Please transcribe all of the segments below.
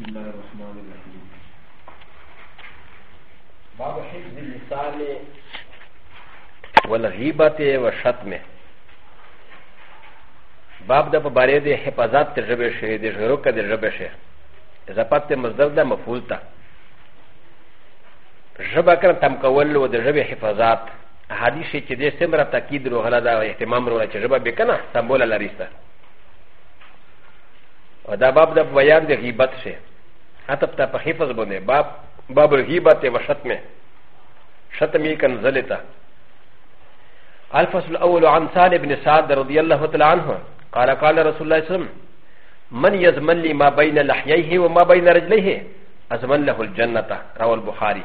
بسم الله الرحمن الرحيم باب حفظ اللسان والغيبة والشتم باب د په باره د حفاظت د ژبې شي د ژغورو کې د ژبې شي زپات ته مصدر ده مفعول ته ژبه کړه تم کول او د ژبې حفاظت حدیث چې دې سمره تاکید روغله دا اهتمام روغله چې ژبه به کنه سمبول لريسته او دا باب د بیان د غیبت شه اتب ته په حفظ باندې باب باب الغیبت و شتمه شتمی کنزلتا الفصل الاول عن سال بن سعد رضی الله تعالی عنہ قال قال رسول الله صلی الله علیه وسلم من يزمن لي ما بين لحييه وما بين رجليه ازمن له الجنه رواه البخاري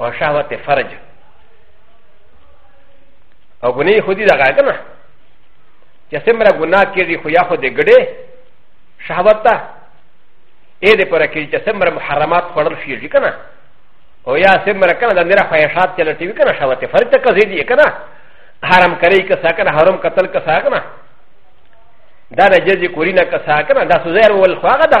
او شهوت فرج او ګنې خو دې دغه کنه چې څومره ګناه کېږي خو یا خو دې ګډې شهوت ته اې دې پر کې چې څومره محرمات خوړل شي کنه او یا څومره کنه د نره خواهشات چلټي وي کنه شهوت فرج ته کزې دي کنه حرام کرے کا ساکن حرم قتل کا ساکنا دا نجزی کورینا کا ساکنا دا سزیر والخواغ دا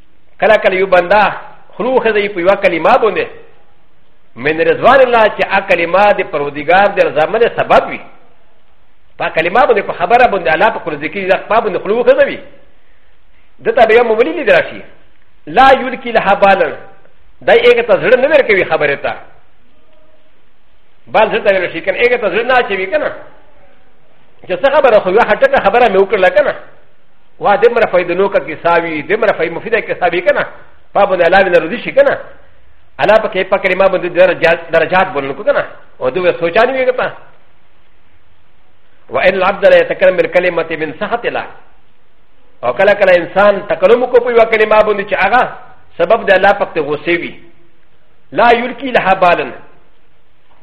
کله کله یو بنده خلو خزه په یو کلمه باندې من رضوان الله چې ا کلمه د پرودګار د رضامن سبب وي په کلمه باندې په خبره باندې الله په کول ذکر د خپل باندې خلو خزه وي دته به یو مولي لیدل شي لا یلکی لها بالن دا یې ته زړه نه ورکوي خبره ته بل زړه ته ورشي کنه یې ته زړه نه اچوي کنه چې څه خبره خو یو هټکه خبره مې وکړله کنه و د مر فائدې نو کا کساوي د مر فائدې مفیده کساوي کنه په باندې الله دې رضی شي کنه الله په کې په کلمه باندې درجات درجات بولنه کو کنه او دوی سوچانه وي کنه وان العبد لا يتكلم بالكلمه من سخط الله او کله کله انسان تکلم کو په یو کلمه باندې چې هغه سبب د الله پکته غوسه وي لا یلکی لها بالن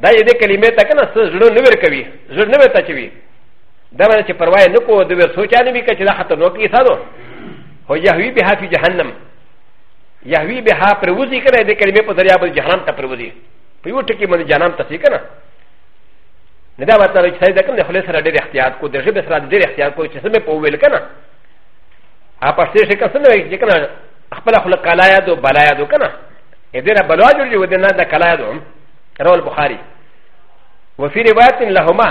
دا یې د کلمې ته کنه څه زړه نه ور کوي زړه نه ور تچوي دا باندې چې پروا نه کوو د ویر سوچا نه وي که چې دا خطر نوکي سادو هو یهوی به فی جهنم یهوی به پر وزي کنه د کلمې په ذریعہ به جهنم ته پر وزي په یو ټکی باندې جهنم ته سي کنه نه دا مطلب چې سړی د کوم د خلې سره ډېر احتیاط کو د ژبې سره ډېر احتیاط کو چې سمې په ویل کنه ا پښتې شي که څنګه وي چې کنه خپل خلک کلایا دو بلایا دو کنه ا دې را بلوا جوړ دي ودنه د کلایا دو رواه البخاري وفي روايه لهما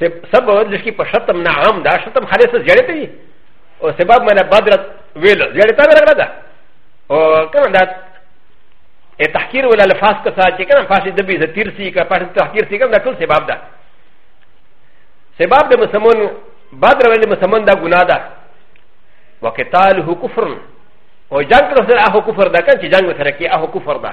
سب باور لشکی په شتم نه عام دا شتم خالص زیړې ته دي او سبب مله بدرت ویل زیړې ته ورغله ده او کنه دا ا تحقیر ولا الفاظ کا ساتھ چې کنه فاش دبی زتیر سی کا فاش تحقیر سی کا دا ټول سبب ده سبب د مسمون بدر ولې مسمون دا ګناه ده وقتاله کفر او جنگ کړو سره هغه کفر ده کنه چې جنگ سره کې هغه کفر ده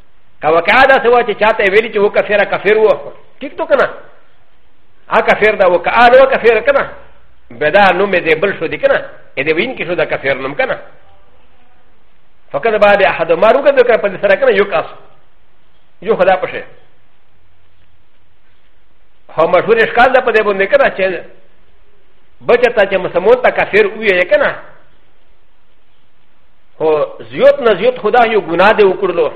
که وکړه دا سوا چې چاته ویلي چې و کفیره کفیر و ټیک تو کنه ا کفیر دا و که ا نو کفیر کنه بدا نو مې دې بل شو دي کنه اې دې وین کې شو دا کفیر نم کنه فقط بعد احد ما روکه دکړه په سره کنه یو کاس یو خدا پشه هو مشهور اشکال ده په دې باندې کنه چې بچتا چې مسلمان ته کفیر وی کنه هو زیوت نه زیوت خدا یو ګناه دی وکړلو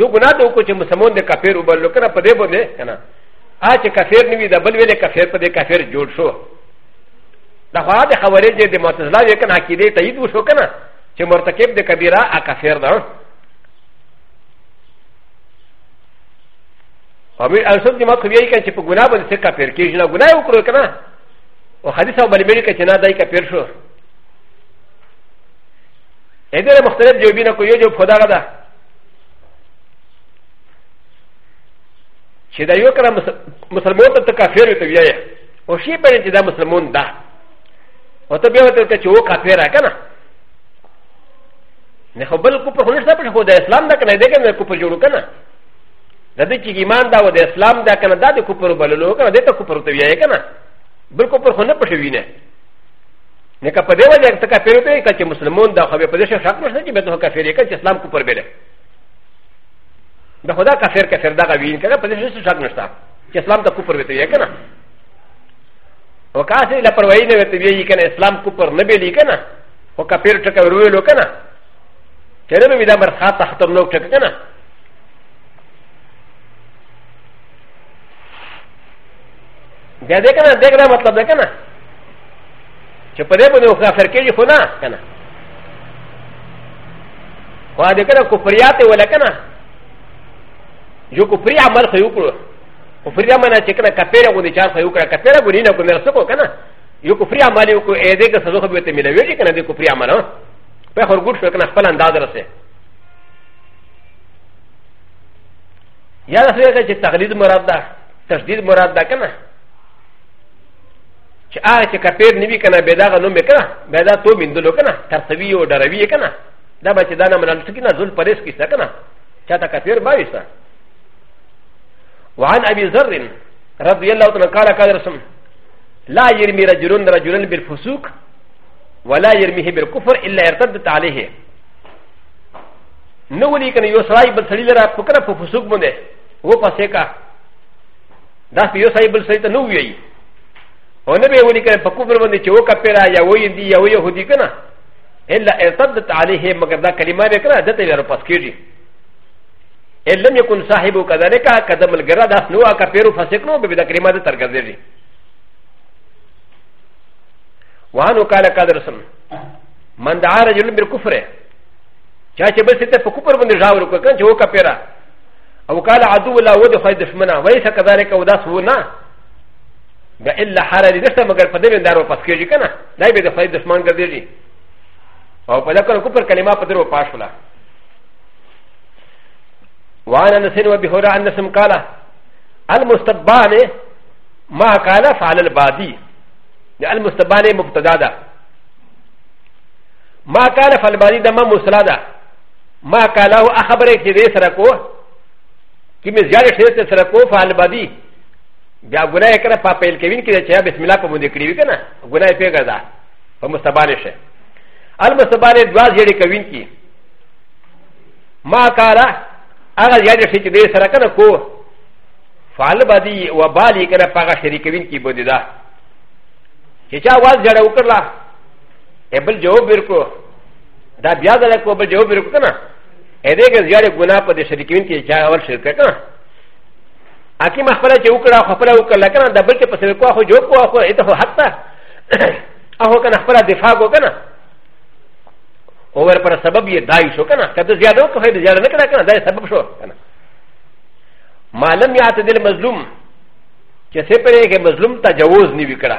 یو ګناه دی وکړو چې مسلمان د کافر وبلو کنه په دې باندې کنه آ چې کافر نه وي د بل ویلې کافر په دې کافر جوړ شو دا خو د خبرې چې د معتزله یې کنه عقیده تایید وشو کنه چې مرتکب د کبیره ا کافر ده او مې اصل دې ماته ویل کړي چې په ګناه باندې څه کافر کېږي نه ګناه وکړو کنه او حدیث او بل مې کړي چې نه دای کافر شو ا د ر مختلف جوابونه کو یو جواب خدا غدا چې دا یو کړه مسلمان ته کافر ته ویای او شی په چې دا مسلمان ده او ته بیا ته چې و کافر را کنه نه خو بل کو په خلک نه په خو د اسلام دا کنه دې کنه کو په جوړ کنه د دې چې ایمان دا و د اسلام دا کنه دا د کو پر بللو کنه دې ته کو پر ته ویای کنه بل کو پر خو نه پښوینه نه کپه دی وجه ته کافر ته کچ مسلمان دا خو به پدې شک نشته چې به ته کافر یې کچ اسلام کو پر بل دا خدا کافر کافر دا غوین کړه پدې شک شک نشته چې اسلام ته کو پر وته یې کنه وکاسه لا پروايي نه وته یې کنه اسلام کو پر نه بیلی کنه او کافر ټکه ورویلو کنه چې نه به دا مرخه تختم نو ټکه کنه بیا دې کنه دې کنه مطلب ده کنه چې په دې باندې کافر کېږي خو نه کنه خو دې کنه کفریات ولا کنه یو کفری عمل خو یو کړو کفری عمل چې کنه کپیره غو دې چار خو یو کړه کپیره غو نه کوم رسو کو کنه یو کفری عمل یو کو اې دې که سزا خو به ته ملوي کنه دې کفری عمل په خور ګډ شو کنه خپل انداز رسې یا د سره چې تغلید مراد ده تشدید مراد ده کنه چې هغه چې کپیر نیوی کنه به دا غنو مې کنه به دا تو مندلو کنه ترسوی او دروی کنه دا به چې دا نه منل څه کنه ذل پرېس کیسه کنه چاته کپیر باوي سره وعن ابي ذر رضي الله عنه قال قال رسم لا يرمي رجل رجلا بالفسوق ولا يرميه بالكفر الا ارتدت عليه نه ولي کنه یو سړی بل سړی لره په کنه په فسوق باندې و پسې کا دا په یو سړی بل سړی ته نه ویي او نه به ولي کنه په کوبر باندې چې وکا پیرا یا وې دی یا وې هدي کنه الا ارتدت عليه مگر دا کلمه به کنه دته ور پس کیږي ان لم يكن صاحبه كذلك قدم الجرا دا نو کا پیرو فسق نو به دا کلمه ده ترګزېږي وانو قال قدرسم من دعا رجل بالكفر چا چې بل ستر په کوپر باندې ژاور وکړ کنه چې و کپیرا او قال عدو لا ود خو دشمنا وایس کذالک او داس و نه دا الا حرج نشته مگر په دې باندې دارو پس کېږي کنه دای به د خدای دشمن ګرځي او په دغه کوپر کلمه په درو پاشولا وعن انس وابي هريره عن انس قال المستبان ما قال فعل البادي المستبان مبتدا ما قال فالماضي دما مصلا ده ما قاله اخبره كي دي سرقو كي من زيادة شيء سرقو فالماضي بیا ګناه کړه په پیل کې وین کې چې بسم الله په مونږ کړی وی کنه ګناه په ګرځا په مستبانه شه المستبانه دوا جوړې کوین کې ما کارا هغه یاد شي چې دې سره کنه کو فعل بدی و بالی کنه په هغه شریکوین کې بده دا چې چا واز جوړ وکړه ا بل جواب ورکړو دا بیا د لکو بل جواب ورکړو کنه ا دې کې زیاده ګناه په دې شریکین کې چا اول شرک کنه اکی مخبره چې وکړه خو خپل وکړه لکه دا بل کې په سر کو خو جواب کو خو اته خو حتی هغه کنه خپل دفاع کو کنه او ور پر سبب یې دای شو کنه کله زیاده کو خو زیاده نه کړه کنه دا سبب شو کنه معلم یعتدل مظلوم چې سپره کې مظلوم تجاوز نیوي کړه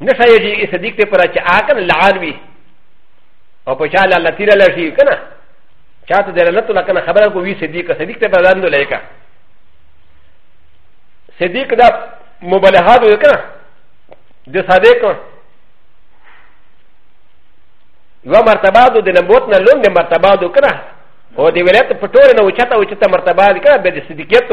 نه شای جی صدیق ته پر چې آکن لعان وی او په چا لاله تیر لاله شي کنه چاته دلالت ولا کنه خبره کو وی صدیق صدیق ته بدن دلای کا صدیق دا مبالغه دوی کنه د صدیق یو مرتبه دو د نبوت نه لوند مرتبه دو کنه او د ولایت په ټول نه وچته وچته مرتبه دي کنه به د صدیقیت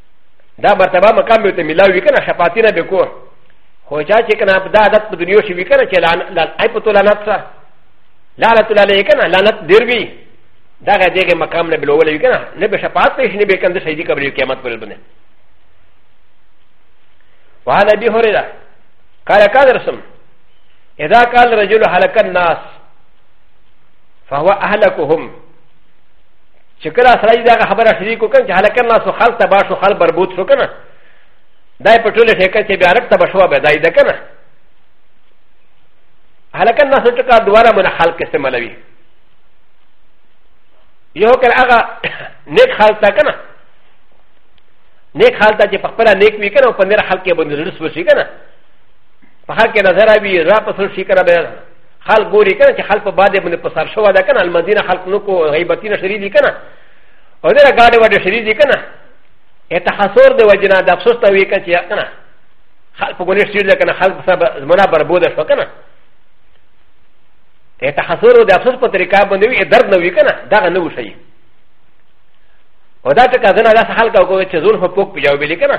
دا مرتبه مقام به ته ملاوي کنه شفاعتي نه به کو خو چا چې کنه دا عادت په دنیا شي وی کنه چې لعنت اي په تو لعنت سره لعنت الله علیه کنه لعنت ډیر وی دا غا دغه مقام نه بلول وی کنه نه به شفاعت پیش نه به کنده شهیدی قبر قیامت پر بنه وعن ابي هريره قال كان رسم اذا قال الرجل هلك الناس فهو اهلكهم چې کله سره یې دغه خبره شریک وکړ چې هلکه نه سو خلک تباه شو خلک بربود شو که نه دا په ټوله ټیکه چې بیا رب تباه شوه به دا یې ده که نه هلکه نه سو ټکا دواړه مونه خلک استعمالوي یو کله هغه نیک خلک ته که نه نیک خلک ته چې په خپله نیک وي که نه په نېر خلک یې باندې زړه سوشي که نه په خلک یې نظر وي را پسول شي که نه خلق ګوري کنه چې خلق په باندې باندې په سر شو ده کنه المدینه خلق نو کو غیبتینه شری دي کنه او دا ګاډي وډه شری دي کنه اته حصور دی وجنا د افسوس ته وی کنه چې کنه خلق په ګونې شری ده کنه خلق سره زمونه بربود شو کنه اته حصور د افسوس په طریقه باندې وی درد نه وی کنه دا نه وشي و دا ټکا زنه دا حال کا کو چې زول هو پوک پیاو بلی کنه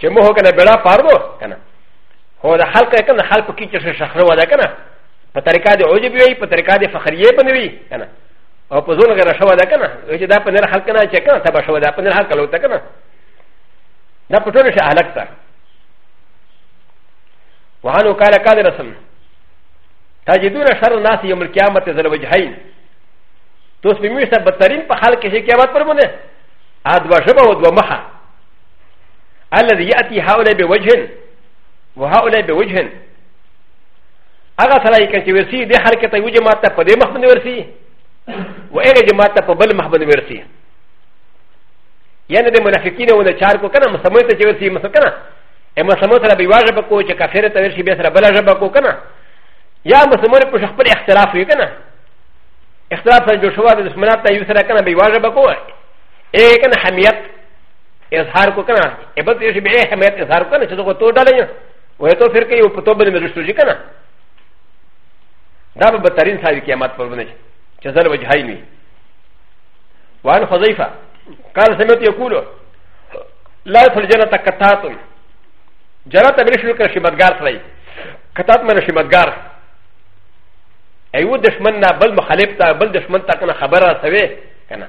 چې مو هو کنه بلا پاردو کنه هو د خلق کنه خلق کی چې شخره ودا کنه په طریقه د عجب وي په طریقه د فخریه بنوي کنه او په ځول غره شو دا کنه چې دا په نر خلق نه چې کنه تبا شو دا په نر خلق لو ته کنه دا په ټول شي اهلک ته وهانو قال قال رسم تجدون شر الناس يوم القيامه ذل وجهين توس په میشته بدترین په خلق کې قیامت پر باندې ادوا شبه او دوا مخه الذي ياتي هؤلاء بوجهن وهؤلاء بوجهن هغه سړی که چې ورسي دې حال کې ته یو جماعت ته په دې مخ باندې ورسي و هغه جماعت ته په بل مخ باندې ورسي یعنی د منافقینو ونه چار کو کنه مسلمان ته چې ورسي مسکنه ا مسلمان سره به واجب کو چې کافر ته ورسي به سره بل واجب کو کنه یا مسلمان په خپل اختلاف وي کنه اختلاف سره جوړ شو د دشمنات ته یو سره کنه به واجب کو ا کنه حمیت اظهار کو کنه ابد یې شی به اهمیت اظهار کنه چې دغه تو ډلې وې تو فرقه یو په تو باندې مرشتو شي کنه دا به بهترین ثابت قیامت پر باندې چې زل وجهای نه وان حذیفه قال سمعت یقول لا يدخل الجنه قطات جنت به شروع کړي شمدګار سره قطات معنی شمدګار ایو دشمن نه بل مخالف ته بل دشمن ته کنه خبره سوي کنه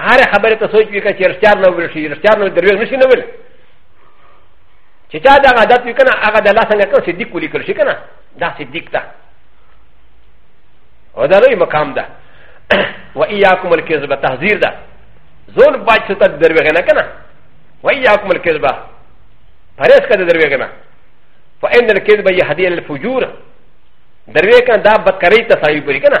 هر خبره ته سوچ وکړه چې رښتیا نه ویل شي رښتیا نه دروغ نشي نه ویل چې چا دا عادت وي کنه هغه د الله څنګه کو صدیق ولیکل شي کنه دا صدیق ده او دا لوی مقام ده و ایاکم الکذب تحذیر ده زول باج ته دروغ نه کنه و ایاکم الکذب پرېس کده دروغ نه فإن الكذب يهدي الفجور دروغ کنه دا بدکرۍ ته سړی پوری کنه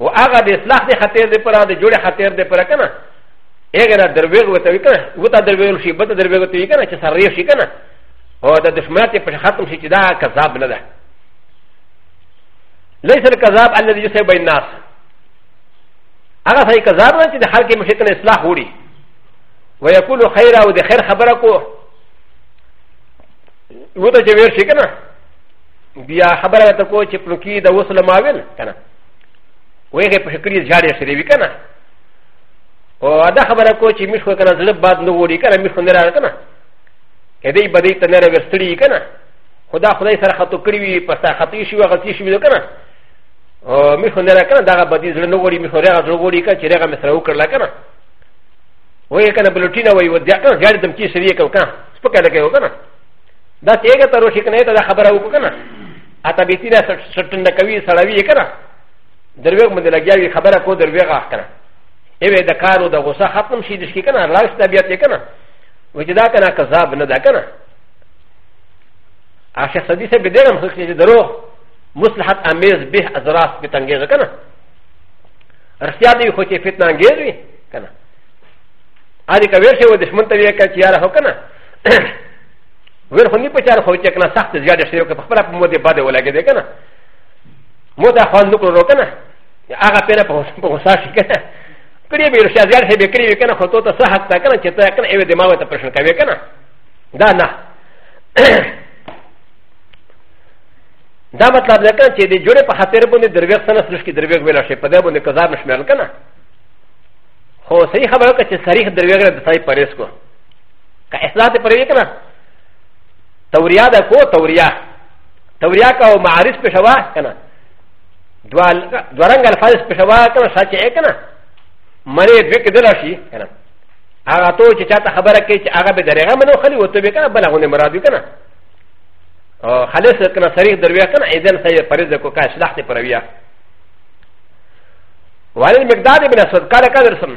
و هغه د اصلاح د خاطر د پر د جوړې خاطر د پر کنه هغه نه درویغ وته وی کنه و ته درویغ شي بده درویغ وته وی کنه چې سره شي کنه او د دشمنات په ختم شي چې دا کذاب نه ده ليس الكذاب الذي يسيب بين الناس هغه صحیح کذاب نه چې د خلک مشکل اصلاح وړي ويقول خيرا و د خير خبره کو و ته چې ویر شي کنه بیا خبره ته کو چې پلوکی د وسله ماویل کنه وي هغه په شکل یې جاري سره وی کنه او دا خبره کو چې مش خو کنه زړه باد نه وړي کنه مش خو نه راغ کنه اې دې بدې ته نه راوستړي کنه خدا خدای سره خطو کړی وي په سره خطي شي وغلطي شي وی کنه او مش خو نه راغ کنه دا بدې زړه نه وړي مش خو راغ زړه وړي کنه چې راغ مې سره وکړل کنه وای کنه بلوټینا وای ودیا کنه جاري دم کې سری کنه سپکه لګي وکنه دا تیګه تر وشي کنه ته دا خبره وکنه ا ت ب ي ت ي د ا سټنډ کوي سړوي که نه درویغ باندې لګیا وي خبره کو درویغ اخ کنه ایوه د کارو د غوسه ختم شي دشکي کنه راش طبیعت یې کنه وجدا کنه کذاب نه ده کنه عاشق صدی سے بدرم خلق سے درو مصلحت امیز به ازراس بتنگیز کنه رسیا دی خو چې فتنه انگیز وي کنه ا دې کوي چې و دشمن ته یې کچ یاره هو کنه ور خو نه په چار خو چې کنه سخت زیاده شوی که په خپل په موده باندې ولګې دی کنه مو دا خوان نو کړو کنه هغه پیره په په غوسه شي کنه کړي به رشا زیاده شي به کړي وي کنه خو ته ته صحت تا کنه چې ته کنه ایو دماغ ته پرشن کوي کنه دا نه دا مطلب ده کنه چې د جوړې په خاطر باندې درویغ سره سرش کې درویغ ویل شي په دې باندې قضا نشمل کنه خو صحیح خبره که چې صریح درویغ د ځای پریس کو که اصلاح ته پرې کنه توریا ده کو توریا توریا کا او معارف په شوا کنه دوال دورنګ الفاظ په شوا کنه سچ یې کنه مری دې کې دلا شي کنه هغه تو چې چاته خبره کوي چې هغه به درېغه منو خلی وته به کنه بل غونه مراد کنه او خالص کنه صریح درویا کنه اذن سې فرض کو کا اصلاح ته پرویا والد مقداد ابن اسود قال قدر سم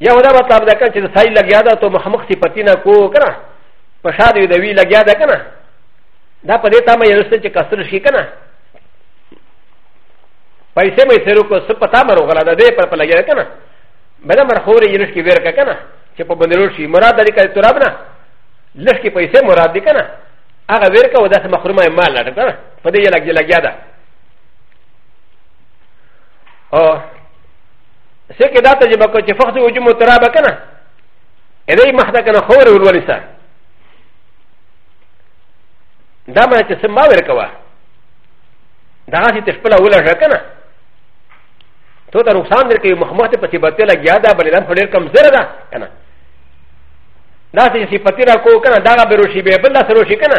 یا ودا مطلب دا کنه چې سای لګیا دا ته مخمخ صفتی نه کو کنه په شاد وی دوی لګیا دا کنه دا په دې تا مې یوسته چې کسر شي کنه پیسې مې سرو کو څه پتا مرو غلا دا دې پر په لګیا کنه بل مرخور یې لښکې ور کا کنه چې په بندرو شي مراد دې کړي تراب نه لښکې پیسې مراد دې کنه هغه ور کا ودا مخرومه مال لټ کنه په دې لګیا لګیا دا او څه کې دا تجربه کو چې فخذ وجو مترابه کنه اې مخته کنه خور ولولې سره دا مې چې سم ما ورکوه دا هسې ته خپل ولا ژه کنه تو ته نقصان درکوي مخمخ ته پسې بته لګیا دا بلې دا ډېر کم زره ده کنه دا چې صفتی را کو کنه دا به روشي به بل سره روشي کنه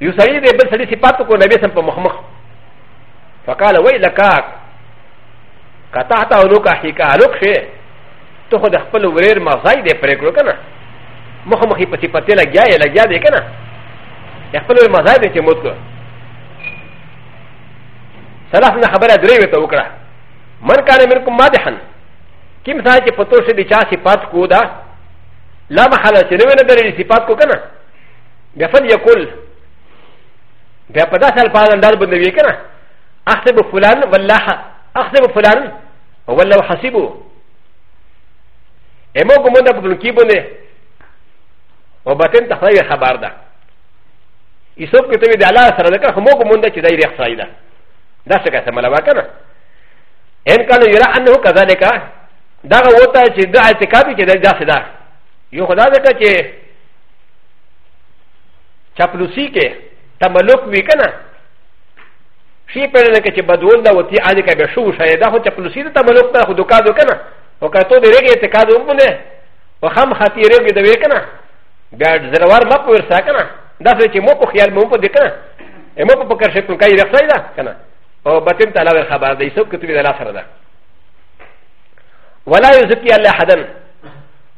یو سړی دی بل سړی صفات کو نبی سم په مخمخ فقال وی لکا قطعت او لوکا حیکا لوک شي ته خو د خپل وریر مغزای دی پرې کړو کنه مخمخې په صفاتې لګیا یې لګیا دی کنه خپل وریر مغزای دی چې موت کړو سلاف نه خبره درې وته وکړه من کان منکم مادحن کیم ځای چې پتو شي د چا صفات کو دا لا محاله چې نو نه درې صفات کو کنه بیا فل یقول بیا په داسې الفاظ انداز باندې وی کنه احسب فلان والله احسب فلان والله حسیبو امو کومه د په کې باندې او باطن ته خدای خبر ده ایسوب کې ته د الله سره ده که همو کومه ده چې دای ریخ ځای ده دا څه کته ملوا کنه ان کان یرا انه کذالک دا وته چې د اعتکاب کې ده داسې ده یو خدای ده چې چاپلوسی کې تملک وی کنه شي په لنه کې چې بدول دا وتی ان کې به شو شاید دا خو چاپلوسی ته تملک ته خو دوکا دو کنه او کته دې رګه اعتقاد ومنه او خام خاطر رګه دوی کنه بیا زلوار مپ ورسا کنه دا څه چې مو په خیال مو په دې کنه امو په پکر شپن کوي رخصای دا کنه او بتن تعالی ور خبر دی سب کتب د لا سره ده ولا یزکی الله حدن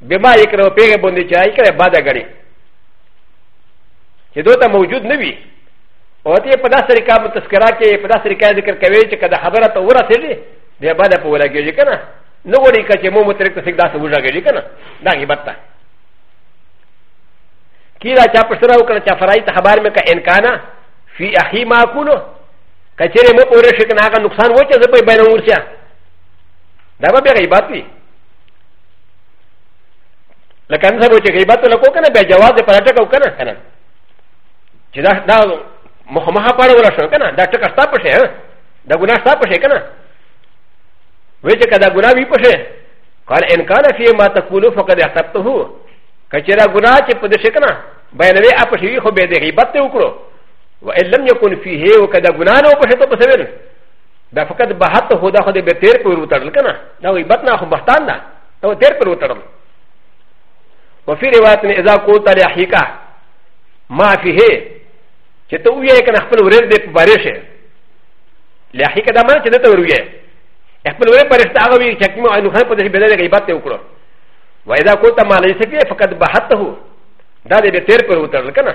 بما يكره بيغ بندي چا يكره بادا غني چې دوته موجود نه وي او ته په داسې طریقه متذکرہ کې په داسې طریقه ذکر کوي چې کله خبره ته ورسېږي بیا بادا په ولګېږي کنه نو غوړي کچې مو مترک ته سګدا سو وژاګېږي کنه دا غیبت ده کیلا چا پر سره وکړه چا فرای ته خبر مې کا انکانا فی اخی ما کولو کچره مو پورې شکنه هغه نقصان و چې زه په بینور شه دا به غیبت وي لکه ان سبو چې غیبت ولا کو کنه بیا جواز دې پراټه کو کنه کنه چې دا دا مخمخه پاره ولا شو کنه دا ټکا ستا په شه دا ګناه ستا په شه کنه وې چې کدا ګناه وی په شه قال ان كان في ما تقول فقد اخطبته كثيرا غنا چه پد شکنا بينوي اپ شوي خو به د غيبت ته وکړو وان لم يكن فيه وكذا غنا نو په شتو پسوي دا فقط بهت هو دا خو دې به تیر په ورو تړل کنه دا وي بطن خو بهتان ده دا تیر په ورو تړل وفي روایت نه اذا کو تعالی حقیقه ما فيه چې ته وې کنه خپل ورز دې په بارې شه له حقیقه دا معنی چې ته ورو یې خپل ورې پرسته هغه وی چې کوم انو خان په دې بدل کې بات ته وکړو واذا کو تعالی سکه فقط بهت هو دا دې به تیر په ورو تړل کنه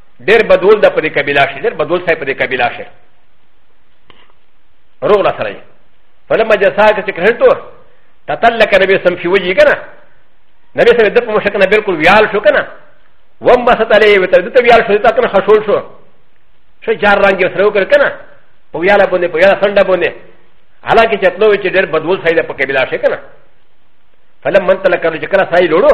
ډېر بدول د پرې قبیله شي ډېر بدول صاحب پرې قبیله شي روغ لا سره فلما جسا که چې کړه ته تتلک نبی سم فی وجهی کنه نبی سم د په مشکنه بالکل ویال شو کنه وم بسط علی و تر دته ویال شو تا کنه خشول شو شو جار رنگ سره وکړ کنه په ویاله باندې په ویاله سنډه باندې حالانکه چې تلو چې ډېر بدول صاحب په قبیله شي کنه فلما تلک نو چې کړه صاحب لورو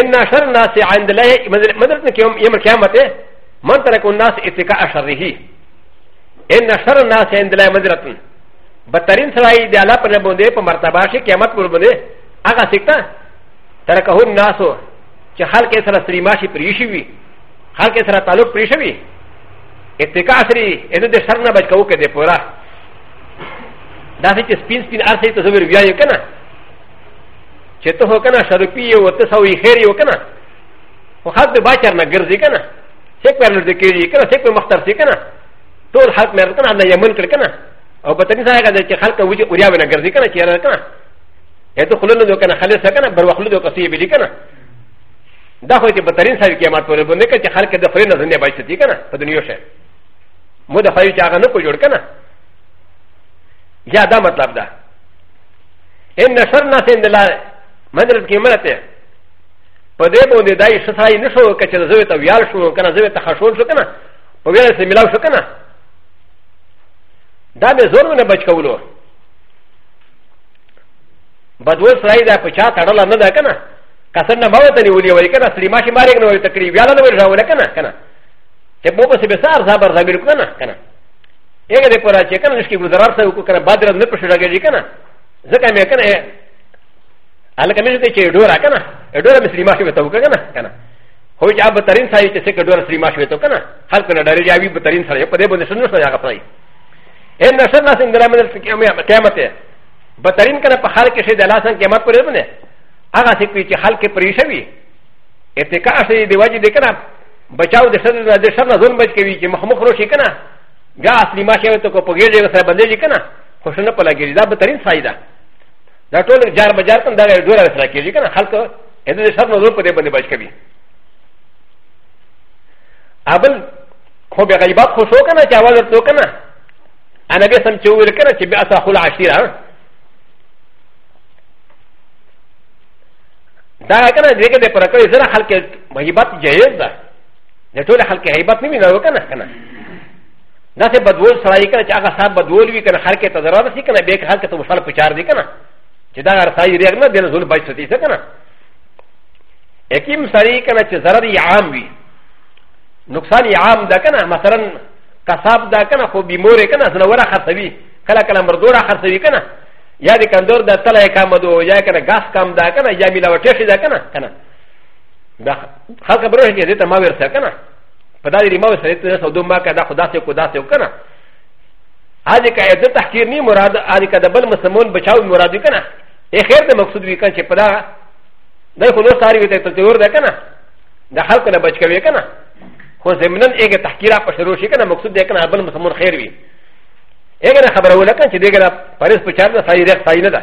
ان شر الناس عند الله مدرت يوم القيامه من ترك الناس اتقاء شره ان شر الناس عند الله مدرت بترين سراي دي الله پر بنده په مرتبه شي قیامت پر بنده هغه سکتا ترکه الناس چې خلک سره سریما شي پریشي وي خلک سره تعلق پریشي وي اتقاء سری اته د شر نه بچ کوو کې دې پورا دا چې سپین سپین ارسې ته زبر بیا یې کنه چې ته هو کنه شرپی یو ته سوې خیر یو کنه خو خلک به باچر نه ګرځي کنه څه په لور دې کېږي کنه څه په مختر سي کنه ټول حق مې کنه نه یمن کړ کنه او په تنګ ځای کې چې خلک وځي اوریا ونه ګرځي کنه چې را کنه اته خلنو دو کنه خلص کنه بر وخلو دو کسي به دي کنه دا خو ته بترین سره کې مات پورې باندې چې خلک د خلنو نه نه بچي دي کنه په دنیا شه مو د خایي چې هغه نه کو جوړ کنه یا دا مطلب ده ان شر نه سند لا مدرس کې مرته په دې باندې دای شسای نشو کچې زوی ته ویال شو کنه زوی ته خشول شو کنه په ویل سره ملاو شو کنه دا به زور نه بچ کولو بدول سړی دا په چا تړله نه ده کنه کسر نه باور ته نیولې وای کنه سړي ماشي مارګ نه وای تکلیف ویاله نه وای راول کنه کنه چې په پسې به سار زبر زبر کنه کنه هغه د پرا چې کنه شکی ګذرار سره وکړه بعد رات نه پښه راګی کنه ځکه مې کنه هلکه مې ته چې ډورا کنه ډورا مې سلیما شوی ته وکړه کنه کنه هو چې اب ترين ساي چې څه ډورا سلیما شوی ته کنه خلک نه ډاري یا وی بترين سره په دې باندې شنو شو هغه پرای ان نشر ناس اندرا مې د قیامت بترين کنه په خلک کې شه د لاسن قیامت پرې باندې هغه څه چې خلک پرې شوی اتکا شي دی واجب دی کنه بچاو د شر نه د شر نه ظلم بچ کوي چې مخ مخ روشي کنه بیا اصلي ما شوی ته کو په ګېډې سره بندېږي که نه خو شنه په لګېږي دا بهترین ځای ده دا ټول جار بجار ته دغه ډوره سره کېږي که نه خلک د دې شر نظر په دې باندې بچ کوي ابل خو به غیبت خو شو که نه چې اول ورته که نه انا بیا سم چې وویل که نه چې بیا سه خو العشیره دا که نه دې کې د پرکړې سره خلک غیبت جایز ده د ټول خلک هیبت نه ویناو کنه کنه دا څه بدول سره یې کنه چې هغه صاحب بدول وی کنه خلک ته ضرر رسی کنه به خلک ته مشال پچار دی کنه چې دا هر ځای ریګ نه دین زول بچ ستی څه کنه یقین سره کنه چې ضرر یې عام وی نقصان یې عام ده کنه مثلا کساب ده کنه خو بیمور کنه زنوره خرڅوي کله کله مردوره خرڅوي کنه یا د کندور د تله کم دو یا کنه غاس کم ده کنه یا میلاوټه شي ده کنه کنه دا خلک به روح دې ته ما ورسه کنه په دا دې ما ورسه ته سودو ما کا دا خدا سه کو دا سه کنه هذه کا دې تحقیر نه مراد هذه کا د بل مسلمان بچاو مراد کنه ای خیر د مقصود وی کنه چې په دا د خو نو ساری وی ته تور ده کنه د خلکو نه بچ کوي کنه خو زمنن ایګه تحقیرا په شروع شي کنه مقصود دې کنه بل مسلمان خیر وی ایګه خبره ولکه چې دې کنه پرس په چار ده ساری رخ ساری نه ده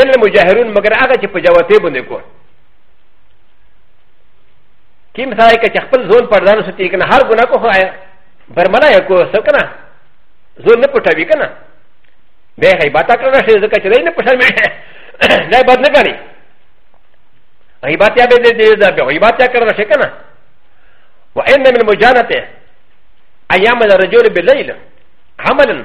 الا مجاهرون مگر هغه چې په جواتې باندې کو کیم سره کې چې خپل ځون پردان ستې کنه هر ګناه کو خو برملا یې کو سو کنه ځون نه پټوي کنه به هي باتا کړو شي ځکه چې دای نه پښه مې نه بد نه کړی هي باتیا به دې دې دا به هي باتیا کړو شي کنه وان من مجانته ايام الرجل بالليل عملا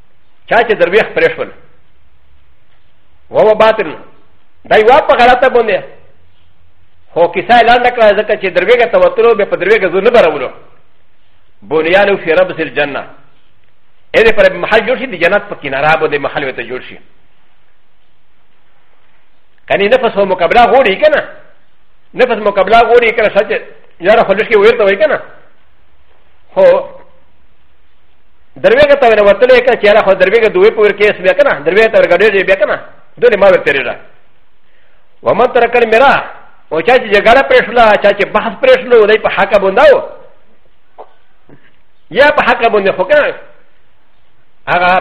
چا چې درویخ پرې شول وهو باطل دا یوه په غلطه باندې خو کیسه اعلان نه کړه ځکه چې درویږه توتلو به په درویږه زو نه برولو بونیانو فی رب سر جنه اې دې پر محل جوړ شي د جنت په کناره باندې محل وته جوړ شي کني نفس هو مقابله غوړي کنه نفس مقابله غوړي کنه سچ یاره خلک یې ویل ته وای کنه هو درویګه ته ور وتلې کا چې را خو درویګه دوی پور کې اس بیا کنه درویګه ته ورګړې بیا کنه دونه ما ورته لري ومن تر کړ میرا او چا چې جګړه پرېښله چا چې بحث پرېښله ودی په حق باندې و یا په حق باندې خو کنه هغه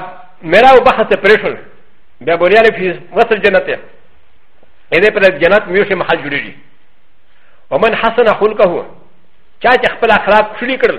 میرا او بحث پرېښل بیا بولیاله فی وصل جنت یې دې پر جنت میوشه محل جوړیږي ومن حسن خلقه چا چې خپل اخلاق شلی کړل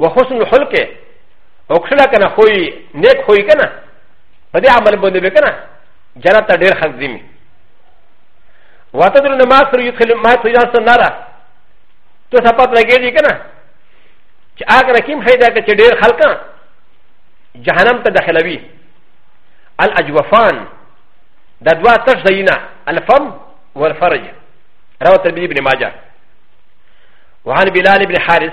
و حسن خلق او کښلا کنه خوی نیک خوی کنه په دې عمل باندې به کنه جنت ته ډېر خلک ځي واتدرو نماز سره یدخل ما سره جنت ته ناره ته سپات لګېږي کنه چې هغه رقم شي دا چې ډېر خلک جهنم ته داخلوي الاجوفان دا دوا تش زینا الفم والفرج رواه الترمذي بن ماجه وعن بلال بن حارث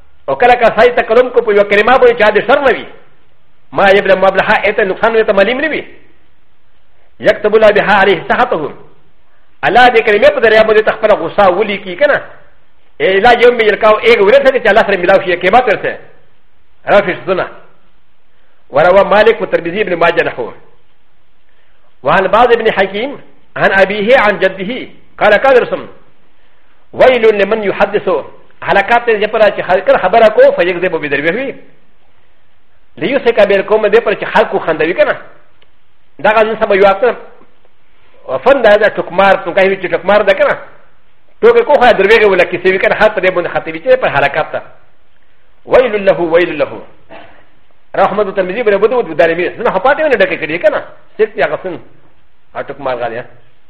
او کله کله سړی تکلم کو په یو کلمه باندې چې د شر نه وي ما یبل مبلغه ایته نقصان وي ته معلوم نه وي یكتب الله بها عليه سخطه الله دې کلمه په دریا باندې تخپل غصه ولي کی کنه الا یوم یلقاو ایک ورته چې الله سره ملاو شي کېما ترته رافش دنا وروى مالك وترمذي بن ماجه نحوه وعن بعض ابن حكيم عن أبيه عن جده قال كان رسم ويل لمن يحدثه هلاکات ته پر چې خلک خبره کو فجګ دې به دروي وي لیو سکا بیر کوم دې پر چې خلکو خندوي کنه دا غن سبا یو اته فن دا دا ټکمار ته کوي چې ټکمار ده کنه ټوکې کو خا دروي ولا کیسې وی کنه حتی دې باندې خطیبي چې پر هلاکات ته ویل له ویل له رحمت ترمذی بر بدو دارمی نه هپاټه نه ډکه کړی کنه سیت یا غسن اټک مار غالیا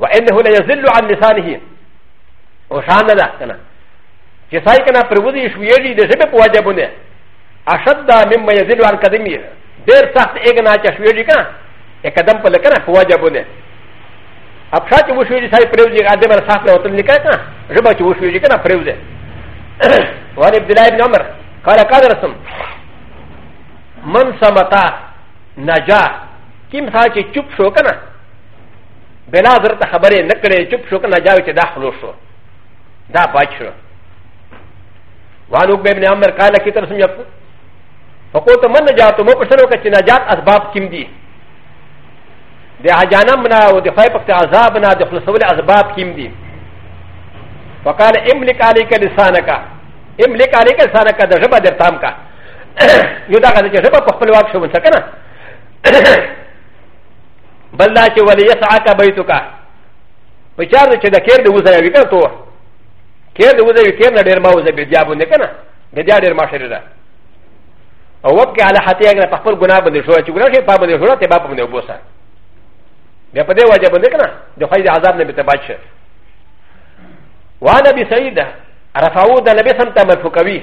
وانه لا يزل عن لسانه وشان لا كنا چې ساي کنه پر ودی شو یی د ژبه په وجه باندې اشد مما يزل عن قدمه ډیر سخت اګنا چې شو یی کنه قدم په لکنه په وجه باندې افشا چې وشو یی ساي پر ودی غاده بر سخت له وطن لیکه کنه ژبه چې وشو یی کنه پر ودی وان عبد الله بن عمر قال قال رسم من سمتا نجا کیم سا چې چوپ شو کنه بلا ضرورت خبرې نه کړې چوپ شو کنه نجا چې داخلو شو دا بچ شو وعن عقبه بن عمر قال كي ترسم يقول فقلت من نجات مو پښتنو کې چې نجات اسباب کوم دي د حجانم نه او د خای پخت عذاب نه د خلاصول اسباب کوم دي فقال املك عليك لسانك املك عليك لسانك د ژبه درتام کا یو دا غزه چې ژبه په خپل واک شو څه کنه بل دا چې ولې یسعک بیتک په چار چې د کېر د وزه وی کنه تو کېر د وزه وی کېر نه ډېر ما وزه به بیا باندې کنه د بیا ډېر ما شری ده او وکه علی حتی هغه په خپل ګناه باندې شو چې ګناه شي په باندې شو ته په باندې وبوسه بیا په دې وجه باندې کنه د خدای د عذاب نه به تباچ شه وانا بسعيده رفعود لبسم تمرفقوي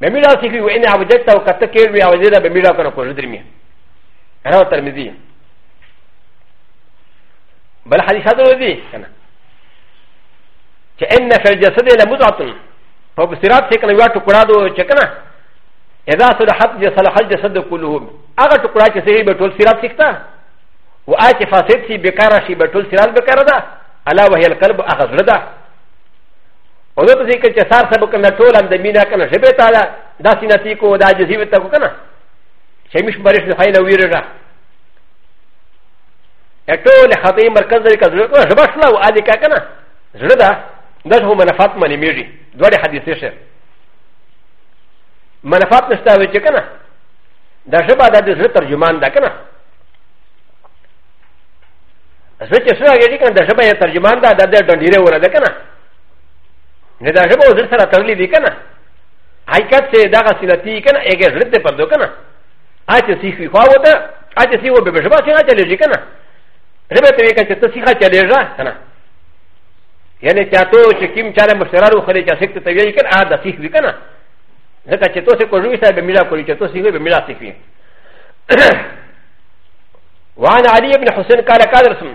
به میرا سی فی و ان عوجت او کته کې وی او زیدا به میرا کنه کو ندرمی راو ترمذی بل حدیث هذا دی کنه چې ان فی الجسد لمضعه په بصیرات څخه نو ټکړه دو چې کنه اذا صلحت جسد حج جسد كله هغه ټکړه چې سری به ټول صراط سکتا و آت فاسد سی بیکاره شي به ټول صراط بیکاره ده الا وهي القلب اغه زړه ده او دا څه کې چې سار سبق نه ټول اند مینا کنه شبه تا دا داسې نتی کو دا جزیو ته کو کنه چې مش بارش نه خایله ویرګه ټول خطې مرکز لري کزړه کو شبه شلا او الی کا کنه زړه دا دغه هو منفات منی میږي دوه حدیث شه منفات نشته وی چې کنه دا شبه دا د زړه ترجمان ده کنه زه چې سره یې کنه د شبه ترجمان ده د ډنډیره وره ده کنه نه دا ژبه وزر سره تړلې دي کنه حقیقت چې دا غسیلتی کنه هغه زړه ته پردو کنه اته سی خو خو وته اته سی و به ژبه څنګه چلېږي کنه ژبه ته کې چې ته سیخه چلېږه کنه یعنی چې تاسو چې کیم چاره مشرانو خلې چې سکت ته ویل کنه ا د سیخ وی کنه ځکه چې تاسو کوجوي صاحب میلا کولی چې تاسو یې به میلا سیخ وی وعن علي بن حسين قال قال رسول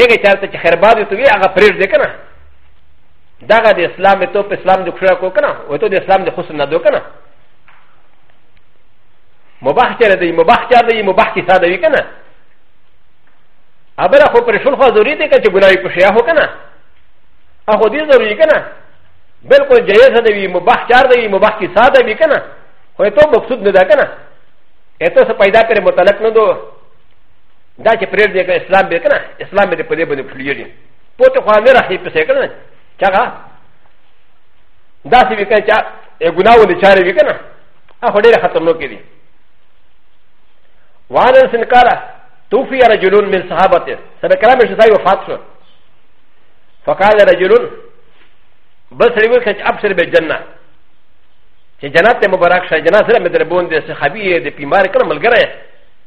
هغه چاته چې خیر باد ته وی هغه پرېږ دې کنه دغه د اسلام ته په اسلام د کړه کو کنه او ته د اسلام د حسن نه دو کنه مباح چره دی مباح چره دی مباح کی ساده وی کنه ابره خو پر شول خو ضروری دی چې ګناوی په شیا هو کنه هغه دې ضروری کنه بالکل جایز دی وی مباح چره دی مباح کی ساده وی کنه خو ته مقصود نه ده کنه ته څه پیدا پر متعلق نه دوه دا چې پرېږ دی که اسلام به کنه اسلام به په دې باندې پښلیږي پوته خو نه راخي په څه کنه چاغه دا څه وی کنه چې ګناو نه چاره وی کنه هغه ډېر خطرناک دي وان سن قال توفي رجل من صحابته سبب كلام الشيخ وفات شو فقال رجل بس ريوي كان ابشر بالجنه چې جنت مبارک شه جنت سره مدربون دي صحابي دي بيمار کړه ملګری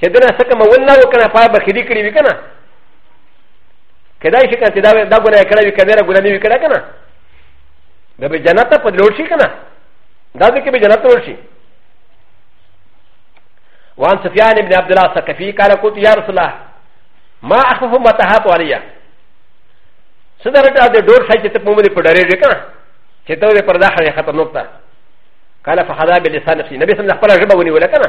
چې دنه څه کوم ول نه وکنه پای بخیری کړی وی کنه کدای شي کنه دا دا ګناه کړی وی کبیره ګناه نه وی کړی کنه دا به جنت په لور شي کنه دا دې کې به جنت لور شي وان سفیان ابن عبد الله ثقفی قال قلت یا رسول الله ما اخف ما تهاب علیا صدر ته د ډور شای چې ته په مونږ په ډارې دې کنه چې ته دې پردا خړې خطرناک تا قال فحدا بلسان نفسي نبی سم خپل ژبه ونیول کنه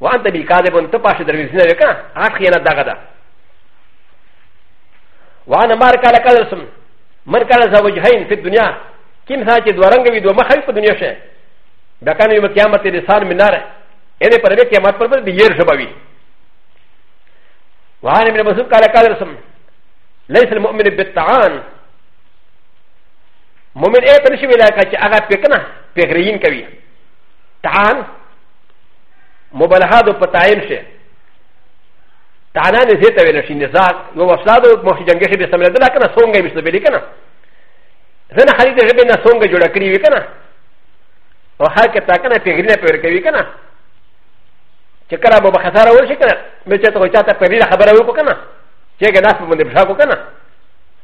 وان ته بالکاذب ان ته پاشه درویز نه وکا هغه خیانت دغه ده وان مار کاله کاله سم من کاله زوجهین په دنیا کیم سا چې دوه رنگ وي دوه مخ په دنیا شه دا کنه یو قیامت دې سال منار اې دې پر دې قیامت پر به یې شبوي وان ابن مسعود کاله کاله سم ليس المؤمن بالطعان مؤمن ايه تنشي ولاكا چه اغا پكنا پغرين كوي تعان مبالغه د پتایم شه تانا نه زیته ویل شي نزاع یو وسلا د مخ جنگ شي به سمره ده لکه سونګه به سبلی کنه زنه خالي د ربه نه سونګه جوړ کړی وی کنه او حق تا کنه پیغرینه پیر کوي کنه چې کله به خساره ورشي کنه به چې ته چاته پیغرینه خبره وکړه کنه چې ګناس په باندې بشا کو کنه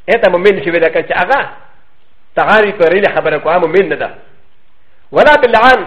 اته مؤمن شي ویل کنه چې هغه تغاری پیغرینه خبره کوه مؤمن نه ده ولا بالعام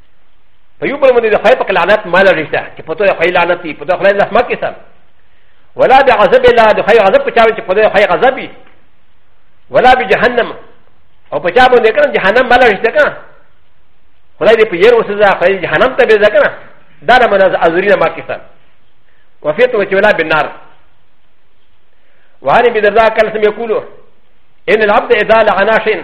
په یو بل باندې د خدای په لعنت مال رښتا چې په تو خدای لعنت دی په تو خدای رحمت کې سم ولا د غضب الله د خدای غضب په چا چې په تو خدای غضب وي ولا به جهنم او په چا باندې کنه جهنم مال رښتا کنه خدای دې په یو وسزا خدای جهنم ته به ځه کنه دا نه منځ ازرینه ما کې سم وفیت و چې ولا بنار وهاني بدرزا کله سم یقولو ان العبد اذا لعنا شيئا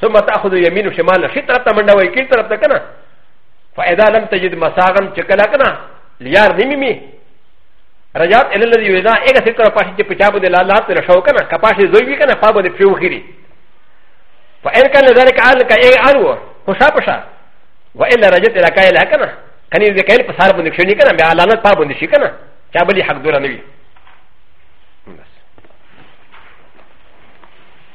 ثم تاخذ يمين وشمال شي طرف ته منډه وای کی طرف ته کنه فاذا لم تجد مساغن چکلا کنه ليار نیمی می رجعت الى الذي يذا اګه څه طرف پاشي چې پچابو د لالا ته شو کنه کپاشي زوی وی کنه پابو د پیو خيري فان كان ذلك عال کا اي عالو خوشا پشا والا رجعت الى كايل کنه کني د کايل په سار باندې شونی کنه بیا لالا پابو باندې شي کنه چا بلی حق دور نه وي